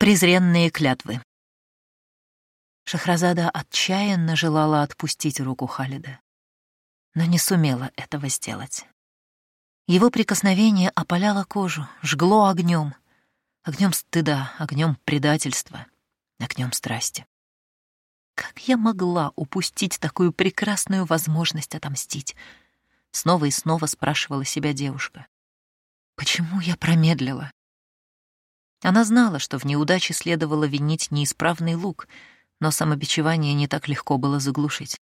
Презренные клятвы. Шахразада отчаянно желала отпустить руку Халида, но не сумела этого сделать. Его прикосновение опаляло кожу, жгло огнем, огнем стыда, огнем предательства, огнем страсти. Как я могла упустить такую прекрасную возможность отомстить? Снова и снова спрашивала себя девушка. Почему я промедлила? Она знала, что в неудаче следовало винить неисправный лук, но самобичевание не так легко было заглушить.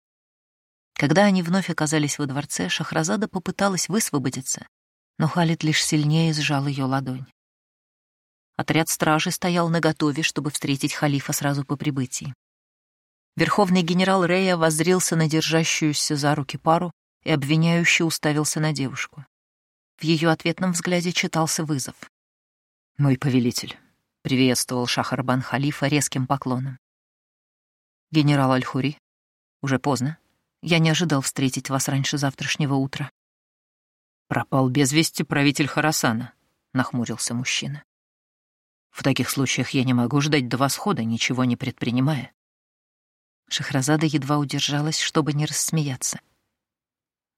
Когда они вновь оказались во дворце, Шахразада попыталась высвободиться, но Халид лишь сильнее сжал ее ладонь. Отряд стражи стоял наготове, чтобы встретить халифа сразу по прибытии. Верховный генерал Рея воззрился на держащуюся за руки пару и обвиняюще уставился на девушку. В ее ответном взгляде читался вызов. «Мой повелитель», — приветствовал Шахарбан халифа резким поклоном. «Генерал Аль-Хури, уже поздно. Я не ожидал встретить вас раньше завтрашнего утра». «Пропал без вести правитель Харасана», — нахмурился мужчина. «В таких случаях я не могу ждать до восхода, ничего не предпринимая». Шахразада едва удержалась, чтобы не рассмеяться.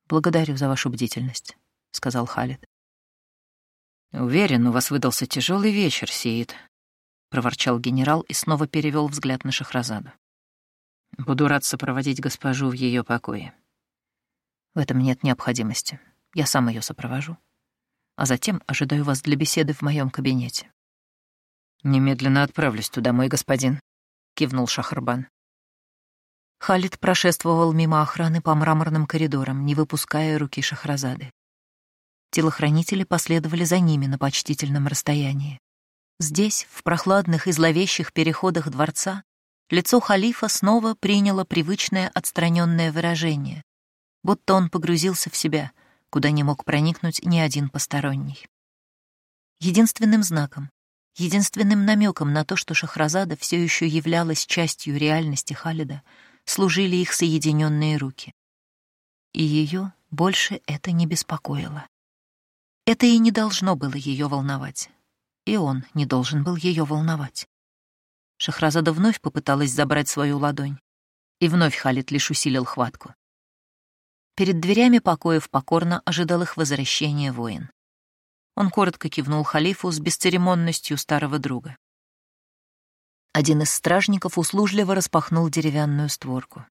«Благодарю за вашу бдительность», — сказал Халид. «Уверен, у вас выдался тяжелый вечер, Сиит», — проворчал генерал и снова перевел взгляд на Шахразаду. «Буду рад сопроводить госпожу в ее покое». «В этом нет необходимости. Я сам ее сопровожу. А затем ожидаю вас для беседы в моем кабинете». «Немедленно отправлюсь туда, мой господин», — кивнул Шахарбан. Халид прошествовал мимо охраны по мраморным коридорам, не выпуская руки Шахразады. Телохранители последовали за ними на почтительном расстоянии. Здесь, в прохладных и зловещих переходах дворца, лицо халифа снова приняло привычное отстраненное выражение, будто он погрузился в себя, куда не мог проникнуть ни один посторонний. Единственным знаком, единственным намеком на то, что Шахразада все еще являлась частью реальности Халида, служили их соединенные руки. И ее больше это не беспокоило. Это и не должно было ее волновать. И он не должен был ее волновать. Шахразада вновь попыталась забрать свою ладонь. И вновь Халид лишь усилил хватку. Перед дверями покоев покорно ожидал их возвращения воин. Он коротко кивнул халифу с бесцеремонностью старого друга. Один из стражников услужливо распахнул деревянную створку.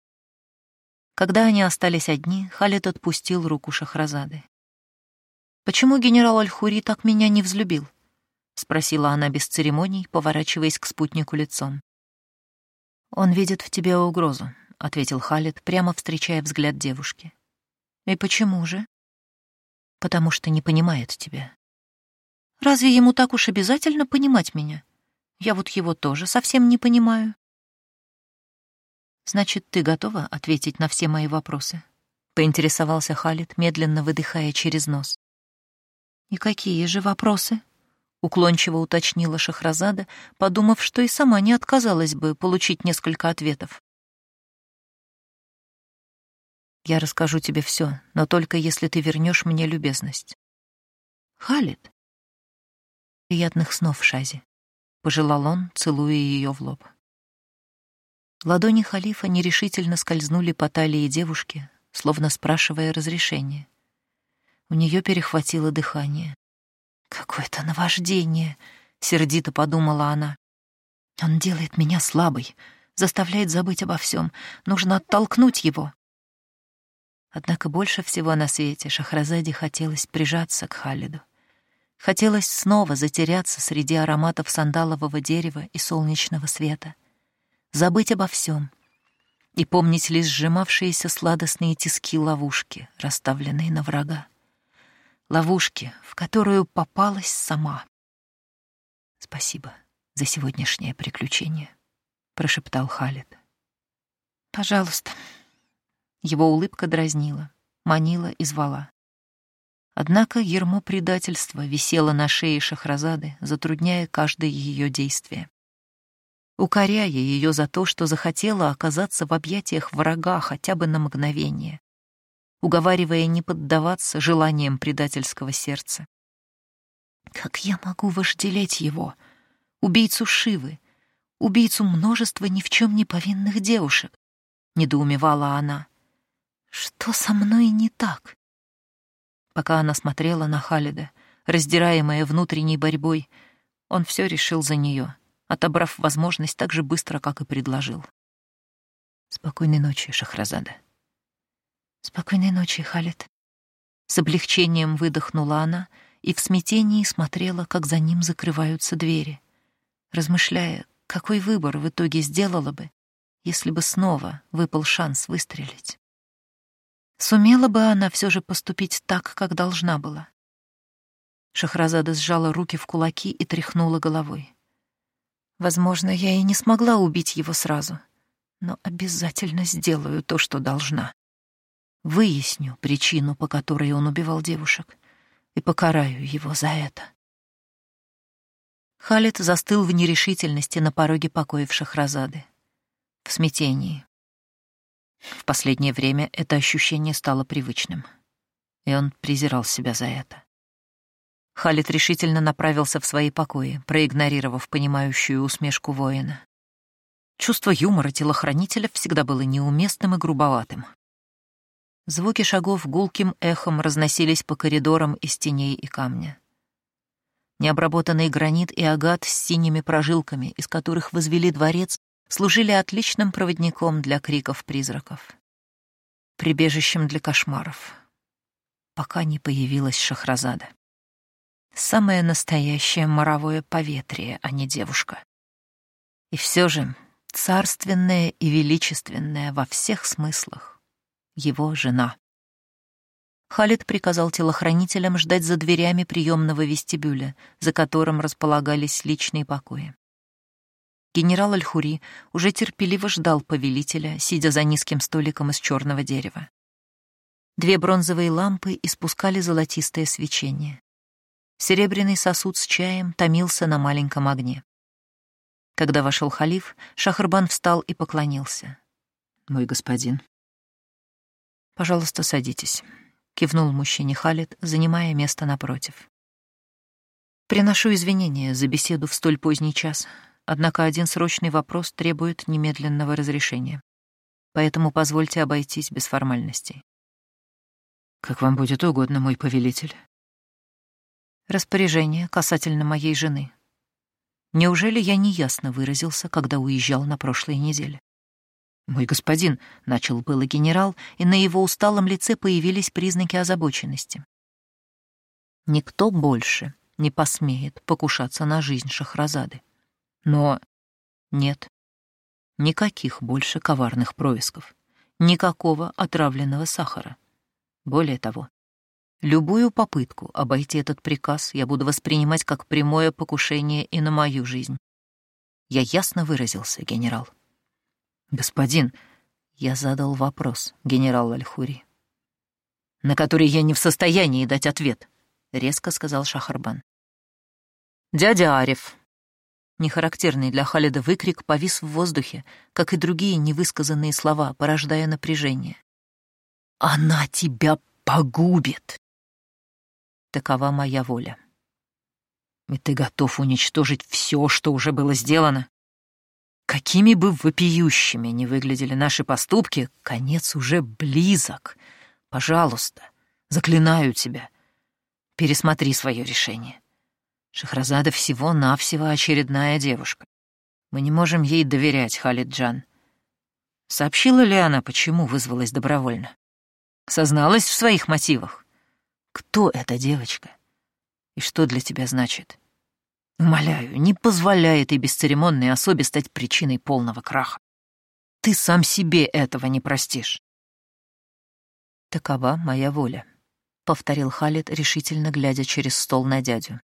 Когда они остались одни, Халид отпустил руку Шахразады. «Почему генерал Аль-Хури так меня не взлюбил?» — спросила она без церемоний, поворачиваясь к спутнику лицом. «Он видит в тебе угрозу», — ответил Халид, прямо встречая взгляд девушки. «И почему же?» «Потому что не понимает тебя». «Разве ему так уж обязательно понимать меня? Я вот его тоже совсем не понимаю». «Значит, ты готова ответить на все мои вопросы?» — поинтересовался Халид, медленно выдыхая через нос. «И какие же вопросы?» — уклончиво уточнила Шахразада, подумав, что и сама не отказалась бы получить несколько ответов. «Я расскажу тебе все, но только если ты вернешь мне любезность». «Халид?» «Приятных снов, Шази», — пожелал он, целуя ее в лоб. Ладони халифа нерешительно скользнули по талии девушки, словно спрашивая разрешения. У нее перехватило дыхание. «Какое-то наваждение», — сердито подумала она. «Он делает меня слабой, заставляет забыть обо всем. Нужно оттолкнуть его». Однако больше всего на свете Шахразаде хотелось прижаться к Халиду. Хотелось снова затеряться среди ароматов сандалового дерева и солнечного света, забыть обо всем и помнить лишь сжимавшиеся сладостные тиски ловушки, расставленные на врага ловушки, в которую попалась сама. «Спасибо за сегодняшнее приключение», — прошептал Халид. «Пожалуйста». Его улыбка дразнила, манила и звала. Однако ермо предательства висело на шее Шахразады, затрудняя каждое ее действие. Укоряя ее за то, что захотела оказаться в объятиях врага хотя бы на мгновение, уговаривая не поддаваться желаниям предательского сердца. «Как я могу вожделеть его?» убийцу Шивы, убийцу множества ни в чем не повинных девушек, недоумевала она. Что со мной не так? Пока она смотрела на Халида, раздираемая внутренней борьбой, он все решил за нее, отобрав возможность так же быстро, как и предложил. «Спокойной ночи, Шахразада». «Спокойной ночи, Халид». С облегчением выдохнула она и в смятении смотрела, как за ним закрываются двери, размышляя, какой выбор в итоге сделала бы, если бы снова выпал шанс выстрелить. Сумела бы она все же поступить так, как должна была. Шахразада сжала руки в кулаки и тряхнула головой. Возможно, я и не смогла убить его сразу, но обязательно сделаю то, что должна. Выясню причину, по которой он убивал девушек, и покараю его за это. Халид застыл в нерешительности на пороге покоев Шахразады, в смятении. В последнее время это ощущение стало привычным, и он презирал себя за это. Халид решительно направился в свои покои, проигнорировав понимающую усмешку воина. Чувство юмора телохранителя всегда было неуместным и грубоватым. Звуки шагов гулким эхом разносились по коридорам из теней и камня. Необработанный гранит и агат с синими прожилками, из которых возвели дворец, служили отличным проводником для криков призраков, прибежищем для кошмаров, пока не появилась Шахразада. Самое настоящее моровое поветрие, а не девушка. И все же царственная и величественная во всех смыслах его жена. Халид приказал телохранителям ждать за дверями приемного вестибюля, за которым располагались личные покои. Генерал Аль-Хури уже терпеливо ждал повелителя, сидя за низким столиком из черного дерева. Две бронзовые лампы испускали золотистое свечение. Серебряный сосуд с чаем томился на маленьком огне. Когда вошел халиф, Шахарбан встал и поклонился. «Мой господин». «Пожалуйста, садитесь», — кивнул мужчине Халид, занимая место напротив. «Приношу извинения за беседу в столь поздний час, однако один срочный вопрос требует немедленного разрешения. Поэтому позвольте обойтись без формальностей». «Как вам будет угодно, мой повелитель», Распоряжение касательно моей жены. Неужели я неясно выразился, когда уезжал на прошлой неделе? «Мой господин», — начал было генерал, и на его усталом лице появились признаки озабоченности. Никто больше не посмеет покушаться на жизнь Шахразады. Но нет, никаких больше коварных происков, никакого отравленного сахара. Более того, Любую попытку обойти этот приказ я буду воспринимать как прямое покушение и на мою жизнь. Я ясно выразился, генерал. Господин, я задал вопрос, генерал Альхури, на который я не в состоянии дать ответ, резко сказал Шахарбан. Дядя Ариф. Нехарактерный для Халида выкрик повис в воздухе, как и другие невысказанные слова, порождая напряжение. «Она тебя погубит!» Такова моя воля. И ты готов уничтожить все, что уже было сделано? Какими бы вопиющими ни выглядели наши поступки, конец уже близок. Пожалуйста, заклинаю тебя, пересмотри свое решение. Шахразада всего-навсего очередная девушка. Мы не можем ей доверять, Халиджан. Сообщила ли она, почему вызвалась добровольно? Созналась в своих мотивах? Кто эта девочка? И что для тебя значит? Умоляю, не позволяй этой бесцеремонной особе стать причиной полного краха. Ты сам себе этого не простишь. Такова моя воля, — повторил Халид, решительно глядя через стол на дядю.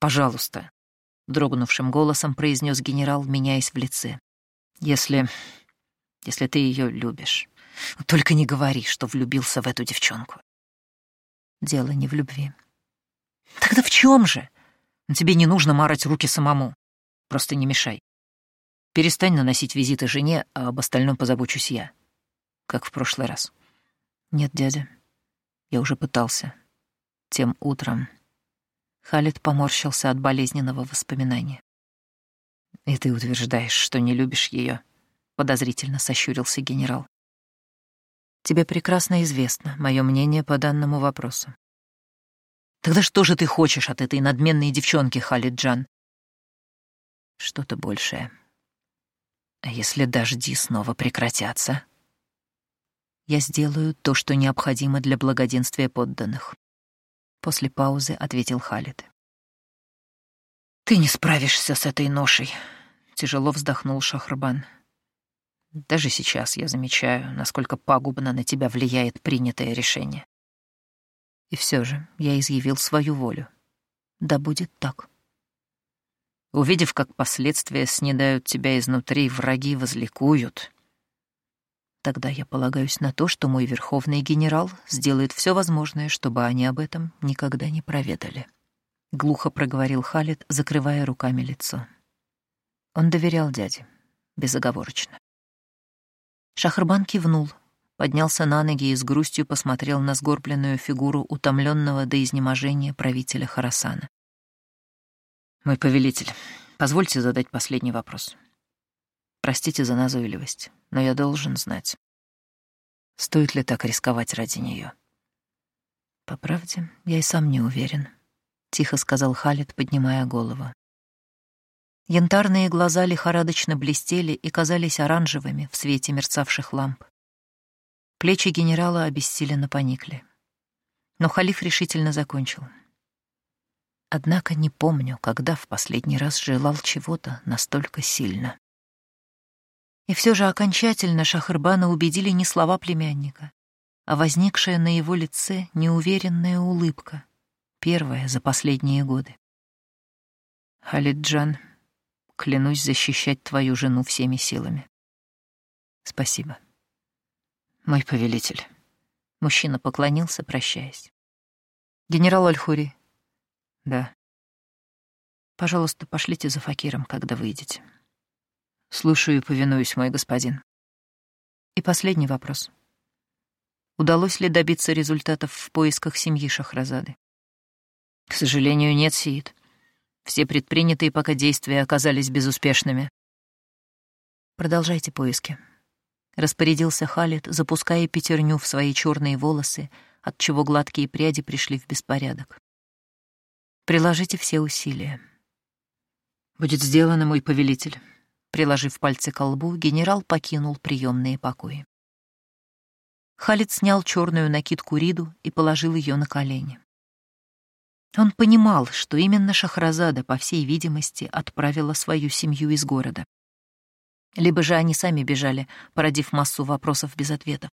«Пожалуйста», — дрогнувшим голосом произнес генерал, меняясь в лице. «Если... если ты ее любишь, только не говори, что влюбился в эту девчонку. Дело не в любви. Тогда в чем же? Тебе не нужно марать руки самому. Просто не мешай. Перестань наносить визиты жене, а об остальном позабочусь я. Как в прошлый раз. Нет, дядя. Я уже пытался. Тем утром. Халид поморщился от болезненного воспоминания. «И ты утверждаешь, что не любишь ее? подозрительно сощурился генерал. «Тебе прекрасно известно мое мнение по данному вопросу». «Тогда что же ты хочешь от этой надменной девчонки, Халид Джан?» «Что-то большее». «А если дожди снова прекратятся?» «Я сделаю то, что необходимо для благоденствия подданных», — после паузы ответил Халид. «Ты не справишься с этой ношей», — тяжело вздохнул Шахрбан. «Даже сейчас я замечаю, насколько пагубно на тебя влияет принятое решение. И все же я изъявил свою волю. Да будет так». Увидев, как последствия снедают тебя изнутри, враги возликуют. Тогда я полагаюсь на то, что мой верховный генерал сделает все возможное, чтобы они об этом никогда не проведали. — глухо проговорил Халид, закрывая руками лицо. Он доверял дяде, безоговорочно. Шахрбан кивнул, поднялся на ноги и с грустью посмотрел на сгорбленную фигуру утомленного до изнеможения правителя Харасана. «Мой повелитель, позвольте задать последний вопрос. Простите за назойливость, но я должен знать, стоит ли так рисковать ради нее. По правде, я и сам не уверен. — тихо сказал Халид, поднимая голову. Янтарные глаза лихорадочно блестели и казались оранжевыми в свете мерцавших ламп. Плечи генерала обессиленно поникли. Но халиф решительно закончил. Однако не помню, когда в последний раз желал чего-то настолько сильно. И все же окончательно Шахрбана убедили не слова племянника, а возникшая на его лице неуверенная улыбка — Первое за последние годы. Халиджан, клянусь защищать твою жену всеми силами. Спасибо. Мой повелитель. Мужчина поклонился, прощаясь. Генерал Альхури. Да. Пожалуйста, пошлите за Факиром, когда выйдете. Слушаю и повинуюсь, мой господин. И последний вопрос. Удалось ли добиться результатов в поисках семьи Шахразады? К сожалению, нет, Сиит. Все предпринятые пока действия оказались безуспешными. Продолжайте поиски. Распорядился Халид, запуская пятерню в свои черные волосы, отчего гладкие пряди пришли в беспорядок. Приложите все усилия. Будет сделано, мой повелитель. Приложив пальцы к лбу, генерал покинул приемные покои. Халид снял черную накидку Риду и положил ее на колени. Он понимал, что именно Шахразада, по всей видимости, отправила свою семью из города. Либо же они сами бежали, породив массу вопросов без ответов.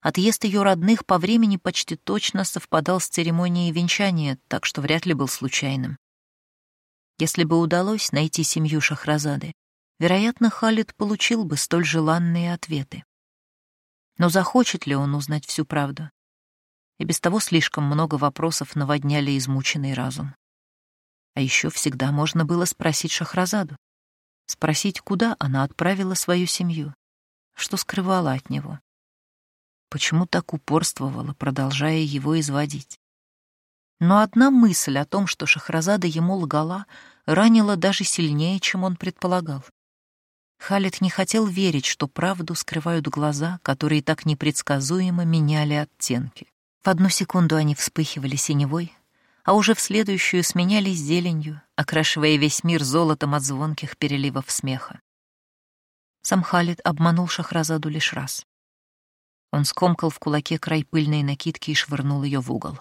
Отъезд ее родных по времени почти точно совпадал с церемонией венчания, так что вряд ли был случайным. Если бы удалось найти семью Шахразады, вероятно, Халид получил бы столь желанные ответы. Но захочет ли он узнать всю правду? и без того слишком много вопросов наводняли измученный разум. А еще всегда можно было спросить Шахразаду. Спросить, куда она отправила свою семью, что скрывала от него. Почему так упорствовала, продолжая его изводить. Но одна мысль о том, что Шахразада ему лгала, ранила даже сильнее, чем он предполагал. Халид не хотел верить, что правду скрывают глаза, которые так непредсказуемо меняли оттенки. В одну секунду они вспыхивали синевой, а уже в следующую сменялись зеленью, окрашивая весь мир золотом от звонких переливов смеха. Сам Халид обманул Шахразаду лишь раз. Он скомкал в кулаке край пыльной накидки и швырнул ее в угол.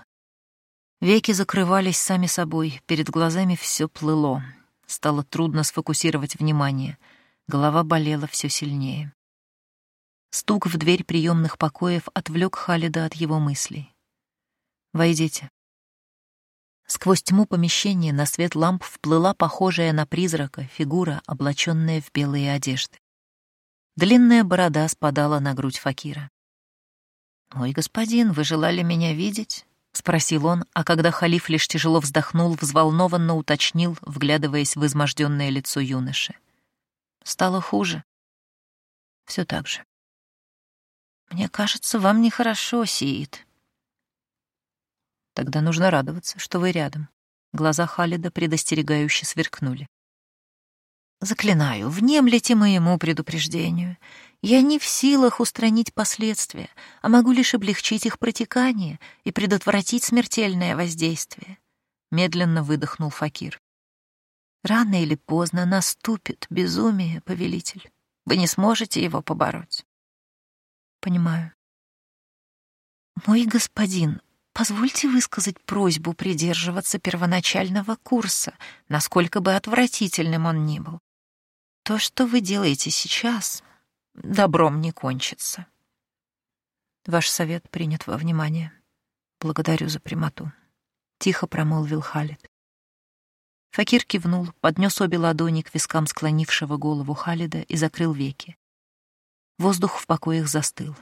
Веки закрывались сами собой, перед глазами все плыло. Стало трудно сфокусировать внимание, голова болела все сильнее. Стук в дверь приемных покоев отвлек Халида от его мыслей. Войдите». Сквозь тьму помещения на свет ламп вплыла похожая на призрака фигура, облаченная в белые одежды. Длинная борода спадала на грудь Факира. «Мой господин, вы желали меня видеть?» — спросил он, а когда халиф лишь тяжело вздохнул, взволнованно уточнил, вглядываясь в изможденное лицо юноши. «Стало хуже?» «Все так же». «Мне кажется, вам нехорошо, Сиит», Тогда нужно радоваться, что вы рядом. Глаза Халида предостерегающе сверкнули. «Заклинаю, внемлите моему предупреждению. Я не в силах устранить последствия, а могу лишь облегчить их протекание и предотвратить смертельное воздействие», — медленно выдохнул Факир. «Рано или поздно наступит безумие, повелитель. Вы не сможете его побороть». «Понимаю». «Мой господин, Позвольте высказать просьбу придерживаться первоначального курса, насколько бы отвратительным он ни был. То, что вы делаете сейчас, добром не кончится. Ваш совет принят во внимание. Благодарю за прямоту. Тихо промолвил Халид. Факир кивнул, поднес обе ладони к вискам склонившего голову Халида и закрыл веки. Воздух в покоях застыл.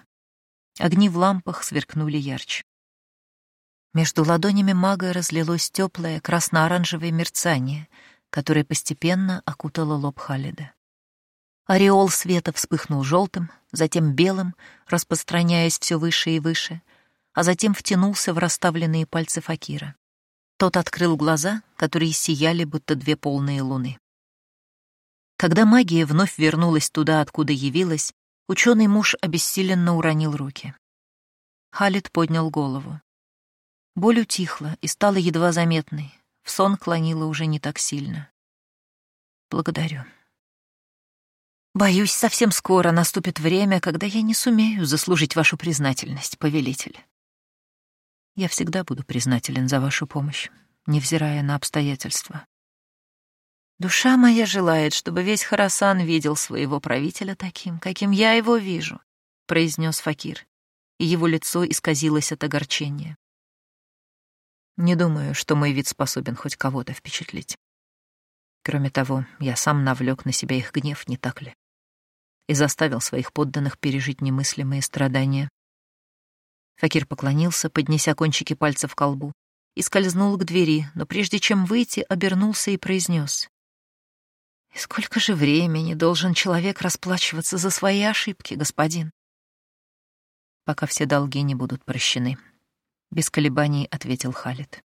Огни в лампах сверкнули ярче. Между ладонями мага разлилось теплое красно-оранжевое мерцание, которое постепенно окутало лоб Халида. Ореол света вспыхнул желтым, затем белым, распространяясь все выше и выше, а затем втянулся в расставленные пальцы Факира. Тот открыл глаза, которые сияли, будто две полные луны. Когда магия вновь вернулась туда, откуда явилась, ученый муж обессиленно уронил руки. Халид поднял голову. Боль утихла и стала едва заметной. В сон клонила уже не так сильно. Благодарю. Боюсь, совсем скоро наступит время, когда я не сумею заслужить вашу признательность, повелитель. Я всегда буду признателен за вашу помощь, невзирая на обстоятельства. Душа моя желает, чтобы весь Харасан видел своего правителя таким, каким я его вижу, произнес Факир, и его лицо исказилось от огорчения. Не думаю, что мой вид способен хоть кого-то впечатлить. Кроме того, я сам навлек на себя их гнев, не так ли? И заставил своих подданных пережить немыслимые страдания. Факир поклонился, поднеся кончики пальцев к колбу, и скользнул к двери, но прежде чем выйти, обернулся и произнес: «И сколько же времени должен человек расплачиваться за свои ошибки, господин?» «Пока все долги не будут прощены», без колебаний ответил Халид.